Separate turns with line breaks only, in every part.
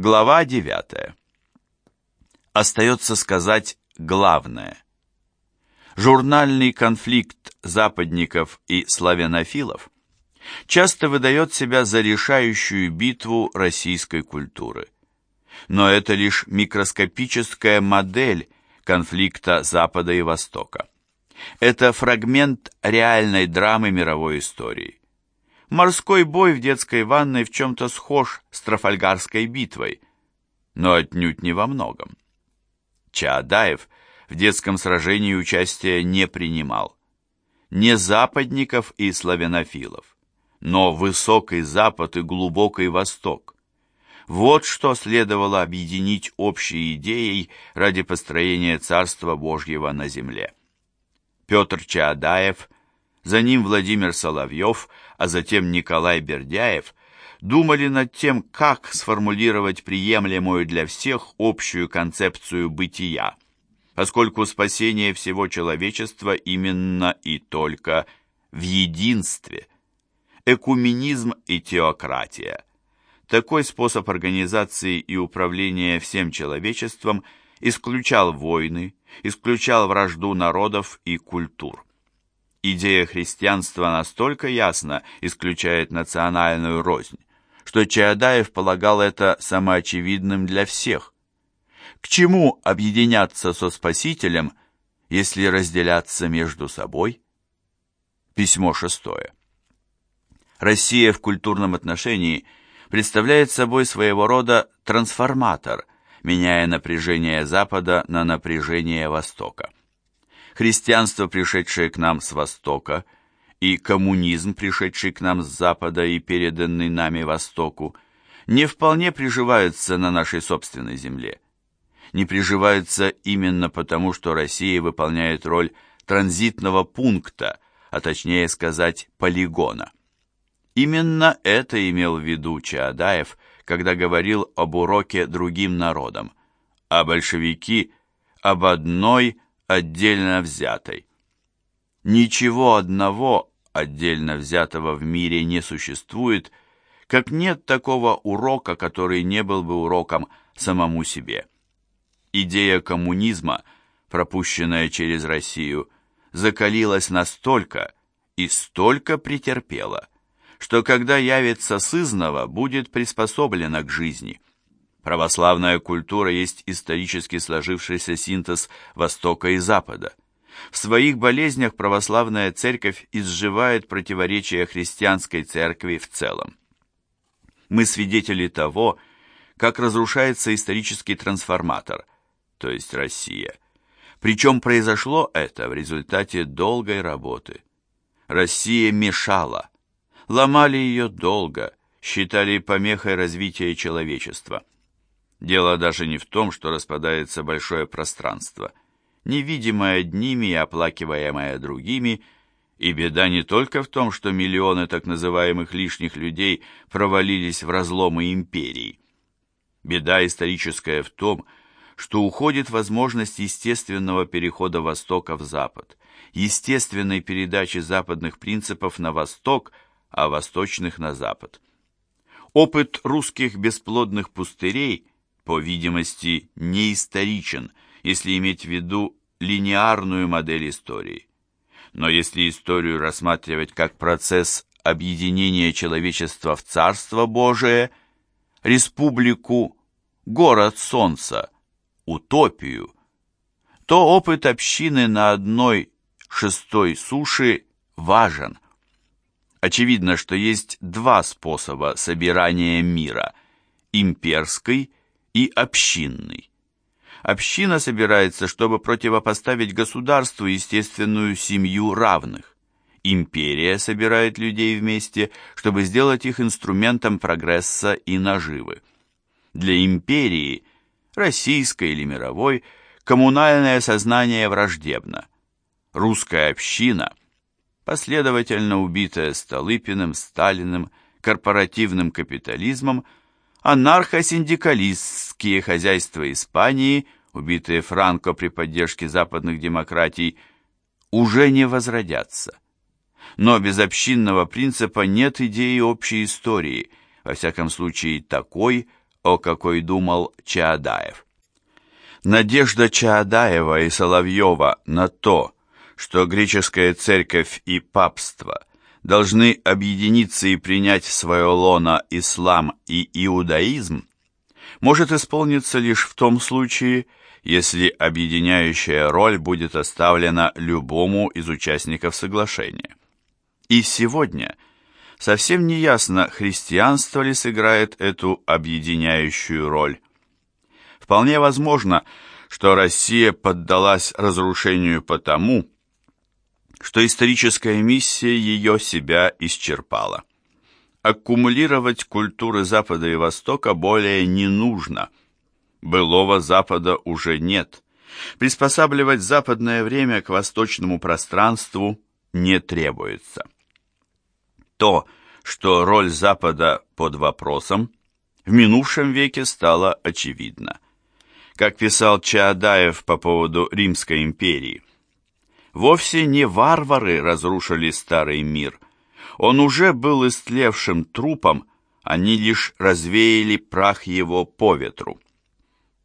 Глава 9. Остается сказать главное. Журнальный конфликт западников и славянофилов часто выдает себя за решающую битву российской культуры. Но это лишь микроскопическая модель конфликта Запада и Востока. Это фрагмент реальной драмы мировой истории. Морской бой в детской ванной в чем-то схож с Трафальгарской битвой, но отнюдь не во многом. Чаадаев в детском сражении участия не принимал. Не западников и славянофилов, но высокий Запад и глубокий Восток. Вот что следовало объединить общей идеей ради построения Царства Божьего на земле. Петр Чаадаев, за ним Владимир Соловьев, а затем Николай Бердяев думали над тем, как сформулировать приемлемую для всех общую концепцию бытия, поскольку спасение всего человечества именно и только в единстве. Экуменизм и теократия. Такой способ организации и управления всем человечеством исключал войны, исключал вражду народов и культур. Идея христианства настолько ясно исключает национальную рознь, что Чаадаев полагал это самоочевидным для всех. К чему объединяться со Спасителем, если разделяться между собой? Письмо шестое. Россия в культурном отношении представляет собой своего рода трансформатор – меняя напряжение Запада на напряжение Востока. Христианство, пришедшее к нам с Востока, и коммунизм, пришедший к нам с Запада и переданный нами Востоку, не вполне приживаются на нашей собственной земле. Не приживаются именно потому, что Россия выполняет роль транзитного пункта, а точнее сказать, полигона. Именно это имел в виду Чаадаев – когда говорил об уроке другим народам, а большевики об одной отдельно взятой. Ничего одного отдельно взятого в мире не существует, как нет такого урока, который не был бы уроком самому себе. Идея коммунизма, пропущенная через Россию, закалилась настолько и столько претерпела – что когда явится сызнова, будет приспособлена к жизни. Православная культура есть исторически сложившийся синтез Востока и Запада. В своих болезнях православная церковь изживает противоречия христианской церкви в целом. Мы свидетели того, как разрушается исторический трансформатор, то есть Россия. Причем произошло это в результате долгой работы. Россия мешала, ломали ее долго, считали помехой развития человечества. Дело даже не в том, что распадается большое пространство, невидимое одними и оплакиваемое другими, и беда не только в том, что миллионы так называемых лишних людей провалились в разломы империи. Беда историческая в том, что уходит возможность естественного перехода Востока в Запад, естественной передачи западных принципов на Восток – а восточных на запад. Опыт русских бесплодных пустырей, по видимости, не историчен, если иметь в виду линеарную модель истории. Но если историю рассматривать как процесс объединения человечества в Царство Божие, республику, город солнца, утопию, то опыт общины на одной шестой суши важен – Очевидно, что есть два способа собирания мира – имперский и общинный. Община собирается, чтобы противопоставить государству естественную семью равных. Империя собирает людей вместе, чтобы сделать их инструментом прогресса и наживы. Для империи, российской или мировой, коммунальное сознание враждебно. Русская община – последовательно убитая Столыпиным, Сталиным, корпоративным капитализмом, анархосиндикалистские хозяйства Испании, убитые Франко при поддержке западных демократий, уже не возродятся. Но без общинного принципа нет идеи общей истории, во всяком случае такой, о какой думал Чаадаев. Надежда Чаадаева и Соловьева на то, что греческая церковь и папство должны объединиться и принять в свое лоно ислам и иудаизм, может исполниться лишь в том случае, если объединяющая роль будет оставлена любому из участников соглашения. И сегодня совсем не ясно, христианство ли сыграет эту объединяющую роль. Вполне возможно, что Россия поддалась разрушению потому, что историческая миссия ее себя исчерпала. Аккумулировать культуры Запада и Востока более не нужно. Былого Запада уже нет. Приспосабливать западное время к восточному пространству не требуется. То, что роль Запада под вопросом, в минувшем веке стало очевидно. Как писал Чаадаев по поводу Римской империи, Вовсе не варвары разрушили старый мир. Он уже был истлевшим трупом, они лишь развеяли прах его по ветру.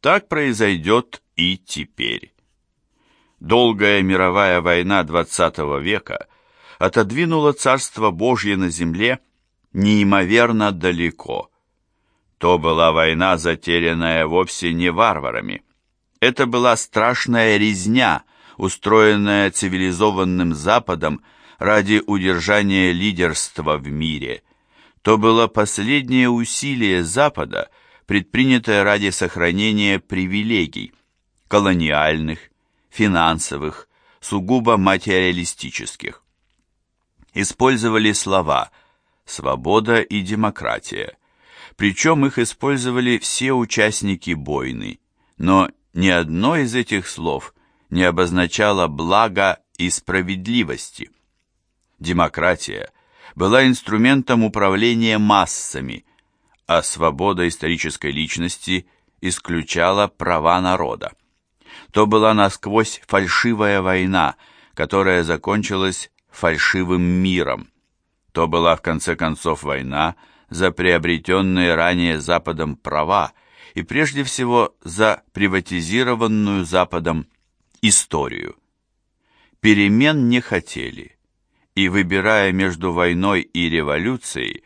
Так произойдет и теперь. Долгая мировая война XX века отодвинула Царство Божье на земле неимоверно далеко. То была война, затерянная вовсе не варварами. Это была страшная резня – устроенная цивилизованным Западом ради удержания лидерства в мире. То было последнее усилие Запада, предпринятое ради сохранения привилегий, колониальных, финансовых, сугубо материалистических. Использовали слова «свобода» и «демократия», причем их использовали все участники бойны, но ни одно из этих слов не обозначала блага и справедливости. Демократия была инструментом управления массами, а свобода исторической личности исключала права народа. То была насквозь фальшивая война, которая закончилась фальшивым миром. То была в конце концов война за приобретенные ранее Западом права и прежде всего за приватизированную Западом историю. Перемен не хотели, и, выбирая между войной и революцией,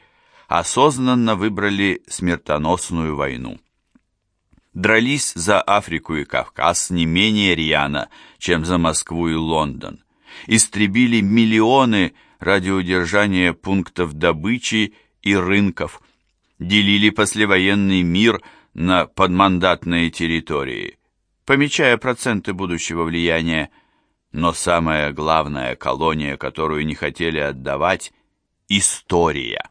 осознанно выбрали смертоносную войну. Дрались за Африку и Кавказ не менее рьяно, чем за Москву и Лондон. Истребили миллионы ради удержания пунктов добычи и рынков. Делили послевоенный мир на подмандатные территории помечая проценты будущего влияния, но самая главная колония, которую не хотели отдавать – история.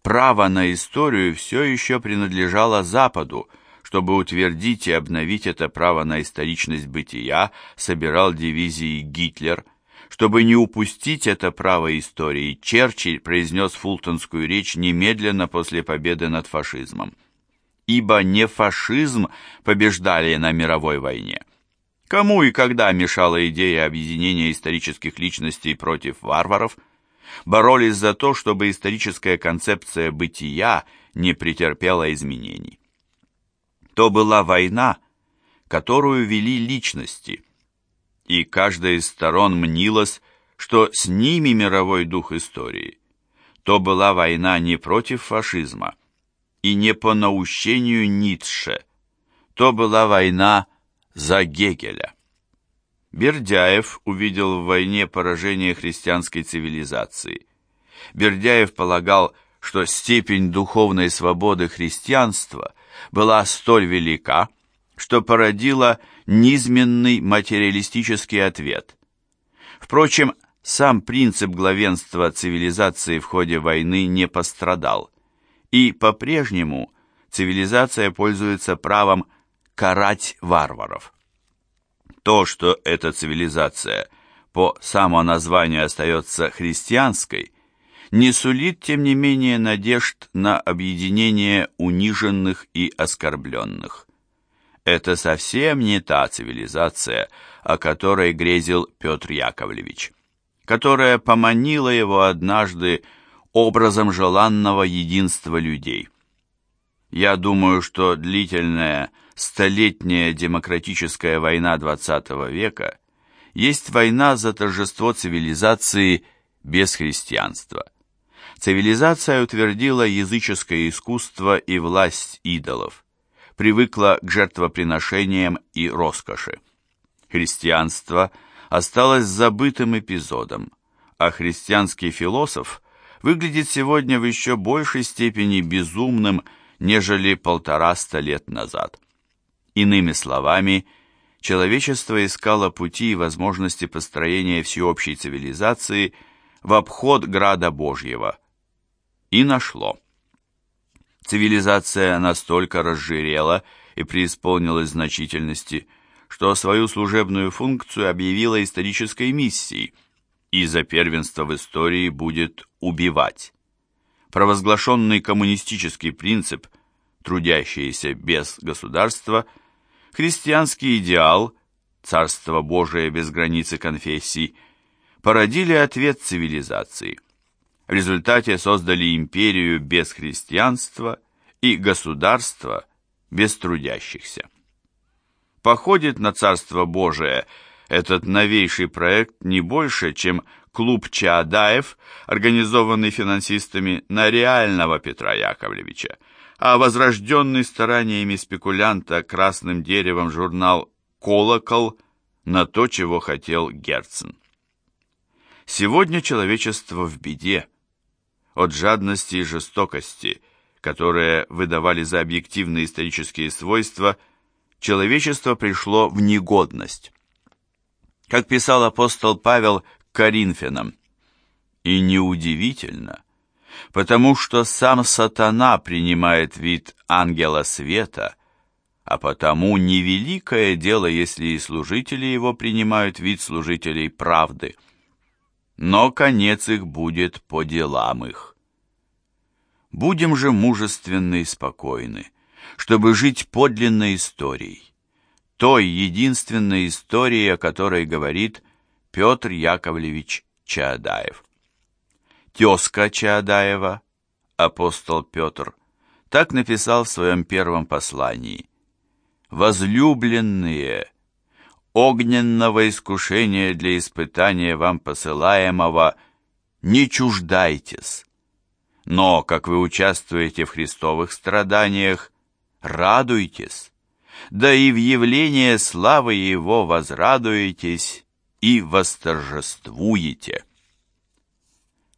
Право на историю все еще принадлежало Западу, чтобы утвердить и обновить это право на историчность бытия, собирал дивизии Гитлер. Чтобы не упустить это право истории, Черчилль произнес фултонскую речь немедленно после победы над фашизмом ибо не фашизм побеждали на мировой войне. Кому и когда мешала идея объединения исторических личностей против варваров? Боролись за то, чтобы историческая концепция бытия не претерпела изменений. То была война, которую вели личности, и каждая из сторон мнилась, что с ними мировой дух истории. То была война не против фашизма, и не по наущению Ницше. То была война за Гегеля. Бердяев увидел в войне поражение христианской цивилизации. Бердяев полагал, что степень духовной свободы христианства была столь велика, что породила низменный материалистический ответ. Впрочем, сам принцип главенства цивилизации в ходе войны не пострадал – и по-прежнему цивилизация пользуется правом карать варваров. То, что эта цивилизация по самоназванию остается христианской, не сулит, тем не менее, надежд на объединение униженных и оскорбленных. Это совсем не та цивилизация, о которой грезил Петр Яковлевич, которая поманила его однажды образом желанного единства людей. Я думаю, что длительная столетняя демократическая война XX века есть война за торжество цивилизации без христианства. Цивилизация утвердила языческое искусство и власть идолов, привыкла к жертвоприношениям и роскоши. Христианство осталось забытым эпизодом, а христианский философ выглядит сегодня в еще большей степени безумным, нежели полтораста лет назад. Иными словами, человечество искало пути и возможности построения всеобщей цивилизации в обход Града Божьего. И нашло. Цивилизация настолько разжирела и преисполнилась значительности, что свою служебную функцию объявила исторической миссией, и за первенство в истории будет убивать. Провозглашенный коммунистический принцип «трудящиеся без государства» – христианский идеал, царство Божие без границы конфессий, породили ответ цивилизации. В результате создали империю без христианства и государство без трудящихся. Походит на царство Божие этот новейший проект не больше, чем клуб Чаадаев, организованный финансистами на реального Петра Яковлевича, а возрожденный стараниями спекулянта красным деревом журнал «Колокол» на то, чего хотел Герцен. Сегодня человечество в беде. От жадности и жестокости, которые выдавали за объективные исторические свойства, человечество пришло в негодность. Как писал апостол Павел Коринфянам, и неудивительно – потому что сам сатана принимает вид ангела света, а потому невеликое дело, если и служители его принимают вид служителей правды. Но конец их будет по делам их. Будем же мужественны и спокойны, чтобы жить подлинной историей, той единственной историей, о которой говорит Петр Яковлевич Чаадаев тезка Чаадаева, апостол Петр, так написал в своем первом послании. «Возлюбленные, огненного искушения для испытания вам посылаемого не чуждайтесь, но, как вы участвуете в христовых страданиях, радуйтесь, да и в явление славы Его возрадуетесь и восторжествуете».